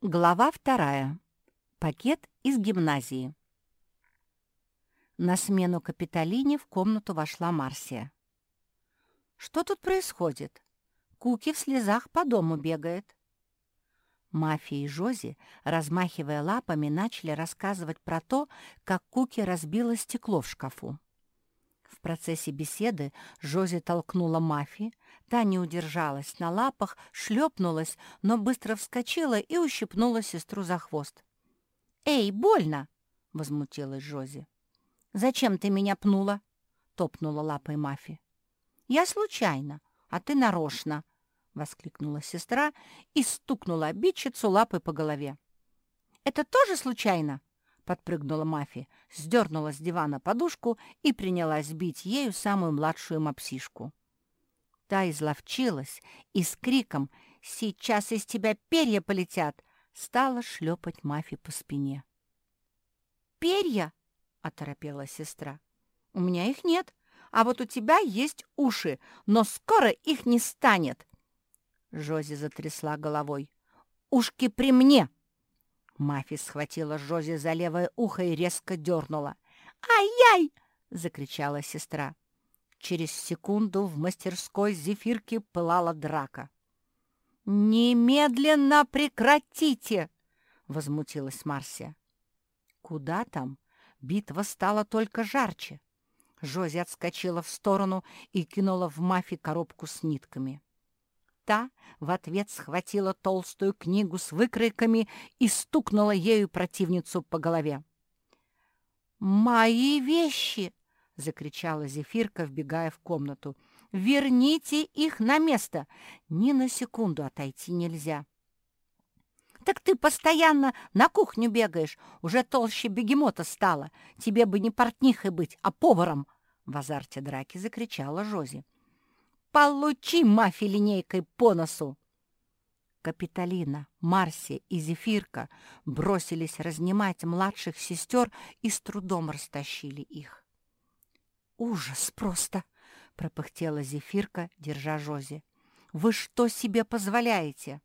Глава вторая. Пакет из гимназии. На смену Капитолине в комнату вошла Марсия. «Что тут происходит? Куки в слезах по дому бегает». Мафия и Жози, размахивая лапами, начали рассказывать про то, как Куки разбила стекло в шкафу. В процессе беседы Жози толкнула Мафи, та не удержалась на лапах, шлепнулась, но быстро вскочила и ущипнула сестру за хвост. «Эй, больно!» — возмутилась Жози. «Зачем ты меня пнула?» — топнула лапой Мафи. «Я случайно, а ты нарочно!» — воскликнула сестра и стукнула обидчицу лапой по голове. «Это тоже случайно?» Подпрыгнула Мафи, сдернула с дивана подушку и принялась бить ею самую младшую мопсишку. Та изловчилась и с криком «Сейчас из тебя перья полетят!» стала шлепать Мафи по спине. «Перья?» — оторопела сестра. «У меня их нет, а вот у тебя есть уши, но скоро их не станет!» Жози затрясла головой. «Ушки при мне!» Мафи схватила Жози за левое ухо и резко дернула. «Ай-яй!» — закричала сестра. Через секунду в мастерской зефирки пылала драка. «Немедленно прекратите!» — возмутилась Марсия. «Куда там?» Битва стала только жарче. Жози отскочила в сторону и кинула в Мафи коробку с нитками. Та в ответ схватила толстую книгу с выкройками и стукнула ею противницу по голове. «Мои вещи!» — закричала Зефирка, вбегая в комнату. «Верните их на место! Ни на секунду отойти нельзя!» «Так ты постоянно на кухню бегаешь, уже толще бегемота стала. Тебе бы не портнихой быть, а поваром!» В азарте драки закричала Жози. Получи, мафи, линейкой по носу!» Капитолина, Марсия и Зефирка бросились разнимать младших сестер и с трудом растащили их. «Ужас просто!» — пропыхтела Зефирка, держа Жози. «Вы что себе позволяете?»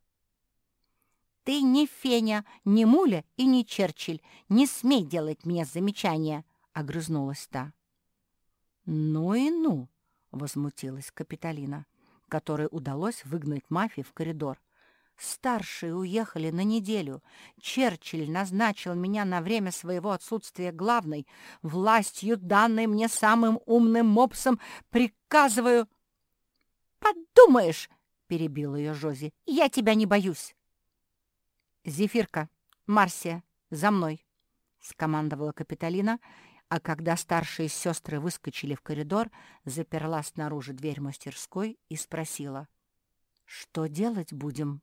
«Ты не Феня, не Муля и не Черчилль. Не смей делать мне замечания!» — огрызнулась та. «Ну и ну!» Возмутилась Капитолина, которой удалось выгнать мафию в коридор. Старшие уехали на неделю. Черчилль назначил меня на время своего отсутствия главной. Властью, данной мне самым умным мопсом, приказываю... «Подумаешь!» — перебил ее Жози. «Я тебя не боюсь!» «Зефирка, Марсия, за мной!» — скомандовала Капитолина а когда старшие сестры выскочили в коридор, заперла снаружи дверь мастерской и спросила, «Что делать будем?»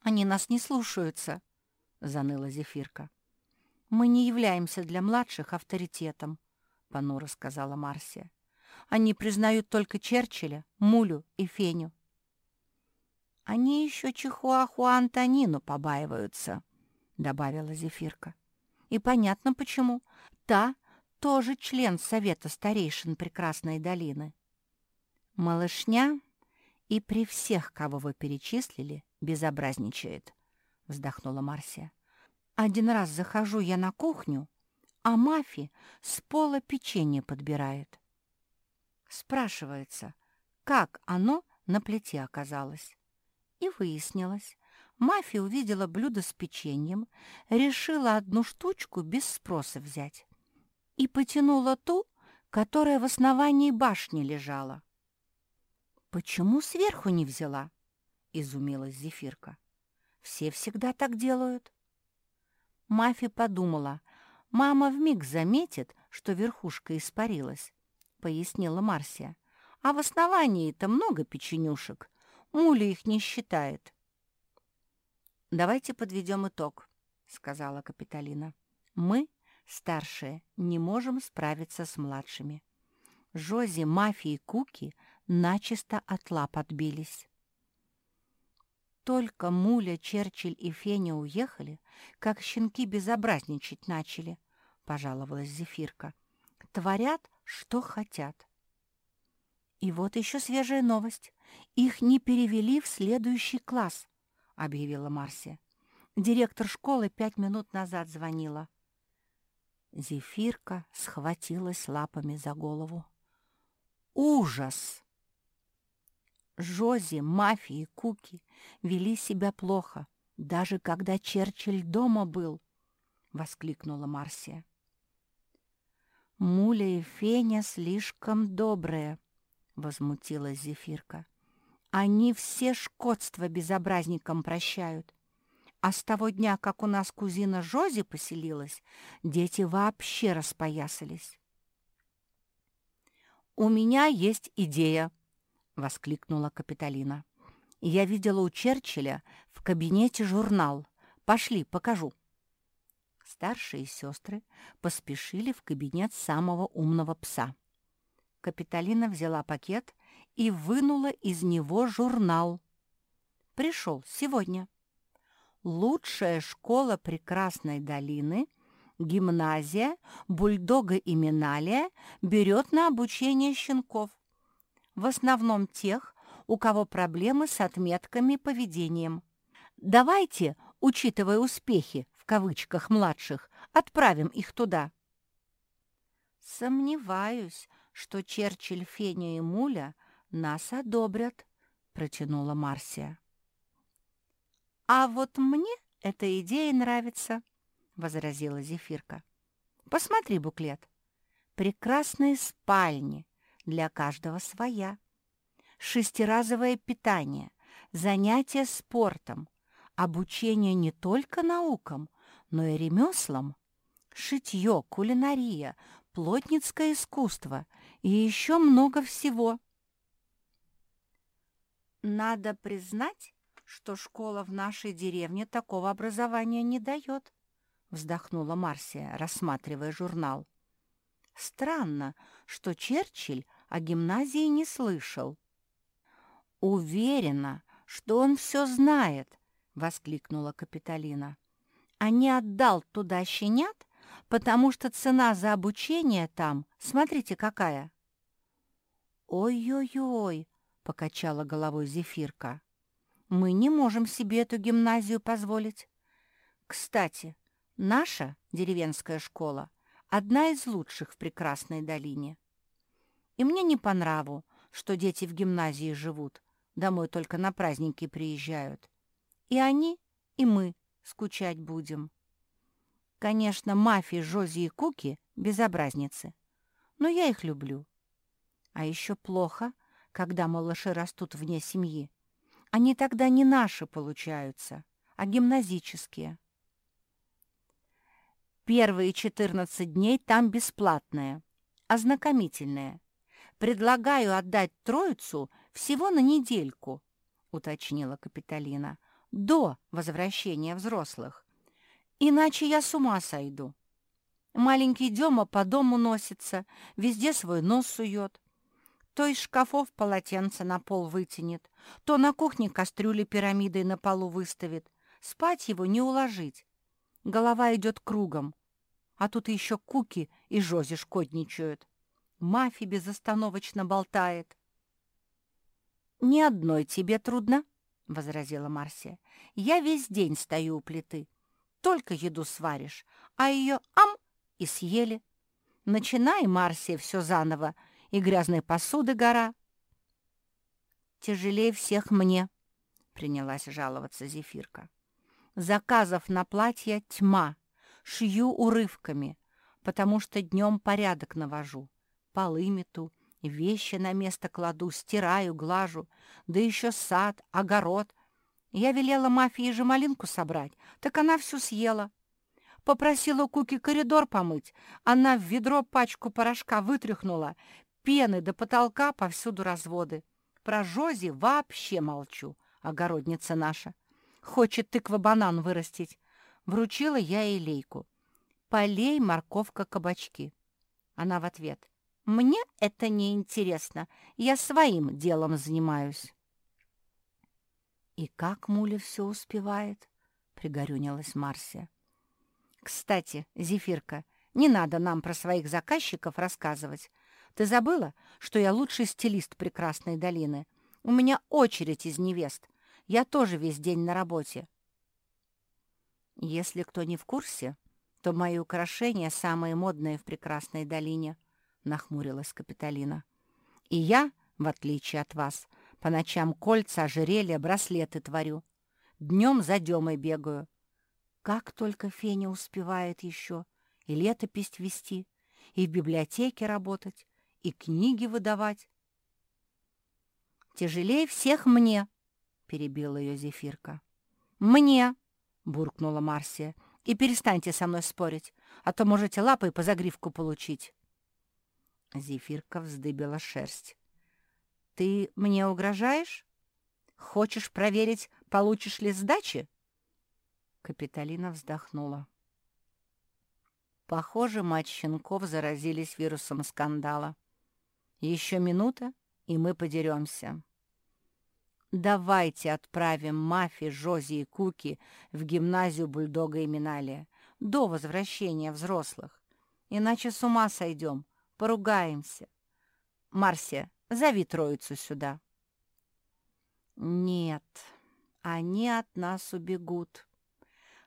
«Они нас не слушаются», — заныла Зефирка. «Мы не являемся для младших авторитетом», — понуро сказала Марсия. «Они признают только Черчилля, Мулю и Феню». «Они еще Чихуахуа Антонину побаиваются», — добавила Зефирка. «И понятно, почему та тоже член Совета старейшин Прекрасной долины. Малышня и при всех, кого вы перечислили, безобразничает, вздохнула Марсия. Один раз захожу я на кухню, а Мафи с пола печенье подбирает. Спрашивается, как оно на плите оказалось. И выяснилось. Мафи увидела блюдо с печеньем, решила одну штучку без спроса взять и потянула ту, которая в основании башни лежала. «Почему сверху не взяла?» — изумилась Зефирка. «Все всегда так делают». Мафи подумала, мама вмиг заметит, что верхушка испарилась, — пояснила Марсия. «А в основании-то много печенюшек. Муля их не считает». «Давайте подведем итог», — сказала Капитолина. «Мы Старшие не можем справиться с младшими. Жози, Мафи и Куки начисто от лап отбились. Только Муля, Черчилль и Феня уехали, как щенки безобразничать начали, — пожаловалась Зефирка. Творят, что хотят. И вот еще свежая новость. Их не перевели в следующий класс, — объявила Марсия. Директор школы пять минут назад звонила. Зефирка схватилась лапами за голову. Ужас! Жози, мафии, Куки вели себя плохо, даже когда Черчилль дома был, — воскликнула Марсия. «Муля и Феня слишком добрые», — возмутилась Зефирка. «Они все шкодство безобразникам прощают. А с того дня, как у нас кузина Жози поселилась, дети вообще распоясались». «У меня есть идея», — воскликнула Капитолина. «Я видела у Черчилля в кабинете журнал. Пошли, покажу». Старшие сестры поспешили в кабинет самого умного пса. Капитолина взяла пакет и вынула из него журнал. Пришел сегодня. Лучшая школа прекрасной долины, гимназия, бульдога и Миналия берет на обучение щенков. В основном тех, у кого проблемы с отметками поведением. Давайте, учитывая успехи, кавычках младших, отправим их туда. Сомневаюсь, что Черчилль, Феня и Муля нас одобрят, протянула Марсия. А вот мне эта идея нравится, возразила Зефирка. Посмотри буклет. Прекрасные спальни, для каждого своя. Шестиразовое питание, занятия спортом, обучение не только наукам, но и ремеслам. Шитье, кулинария, плотницкое искусство и еще много всего. Надо признать, что школа в нашей деревне такого образования не дает, вздохнула Марсия, рассматривая журнал. Странно, что Черчилль о гимназии не слышал. Уверена, что он все знает, воскликнула Капитолина а не отдал туда щенят, потому что цена за обучение там, смотрите, какая. «Ой-ой-ой», — покачала головой Зефирка, — «мы не можем себе эту гимназию позволить. Кстати, наша деревенская школа одна из лучших в прекрасной долине. И мне не по нраву, что дети в гимназии живут, домой только на праздники приезжают. И они, и мы скучать будем. Конечно, мафии Жози и Куки — безобразницы, но я их люблю. А еще плохо, когда малыши растут вне семьи. Они тогда не наши получаются, а гимназические. Первые 14 дней там бесплатные, ознакомительные. Предлагаю отдать троицу всего на недельку, уточнила Капитолина до возвращения взрослых. Иначе я с ума сойду. Маленький Дема по дому носится, везде свой нос сует. То из шкафов полотенце на пол вытянет, то на кухне кастрюли пирамидой на полу выставит. Спать его не уложить. Голова идет кругом. А тут еще Куки и Жози шкодничают. Мафи безостановочно болтает. «Ни одной тебе трудно?» — возразила Марсия. «Я весь день стою у плиты. Только еду сваришь, а ее ам и съели. Начинай, Марсия, все заново, и грязной посуды гора». «Тяжелее всех мне», — принялась жаловаться Зефирка. «Заказов на платье тьма, шью урывками, потому что днем порядок навожу, полы мету, Вещи на место кладу, стираю, глажу, да еще сад, огород. Я велела мафии же малинку собрать, так она всю съела. Попросила Куки коридор помыть, она в ведро пачку порошка вытряхнула, пены до потолка повсюду разводы. Про Жози вообще молчу, огородница наша. Хочет тыква-банан вырастить. Вручила я ей лейку. Полей, морковка, кабачки. Она в ответ. Мне это не интересно. Я своим делом занимаюсь. И как Муля все успевает? Пригорюнилась Марсия. Кстати, Зефирка, не надо нам про своих заказчиков рассказывать. Ты забыла, что я лучший стилист прекрасной долины? У меня очередь из невест. Я тоже весь день на работе. Если кто не в курсе, то мои украшения самые модные в прекрасной долине, — нахмурилась Капитолина. И я, в отличие от вас, по ночам кольца, ожерелья, браслеты творю. Днем за Демой бегаю. Как только Феня успевает еще и летопись вести, и в библиотеке работать, и книги выдавать. «Тяжелее всех мне», — перебила ее Зефирка. «Мне», — буркнула Марсия, — «и перестаньте со мной спорить, а то можете лапой по загривку получить». Зефирка вздыбила шерсть. «Ты мне угрожаешь? Хочешь проверить, получишь ли сдачи?» Капитолина вздохнула. Похоже, мать щенков заразились вирусом скандала. Еще минута, и мы подеремся. Давайте отправим Мафи, Жози и Куки в гимназию Бульдога и Миналия до возвращения взрослых. Иначе с ума сойдем, поругаемся. Марсия, зови троицу сюда. Нет, они от нас убегут.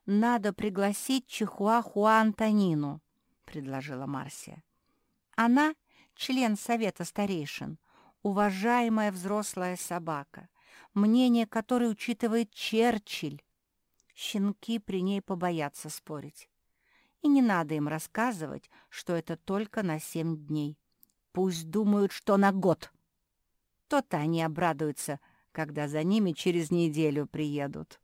Надо пригласить Чихуахуа Антонину, предложила Марсия. Она член совета старейшин, уважаемая взрослая собака мнение которой учитывает Черчилль. Щенки при ней побоятся спорить. И не надо им рассказывать, что это только на семь дней. Пусть думают, что на год. То-то они обрадуются, когда за ними через неделю приедут.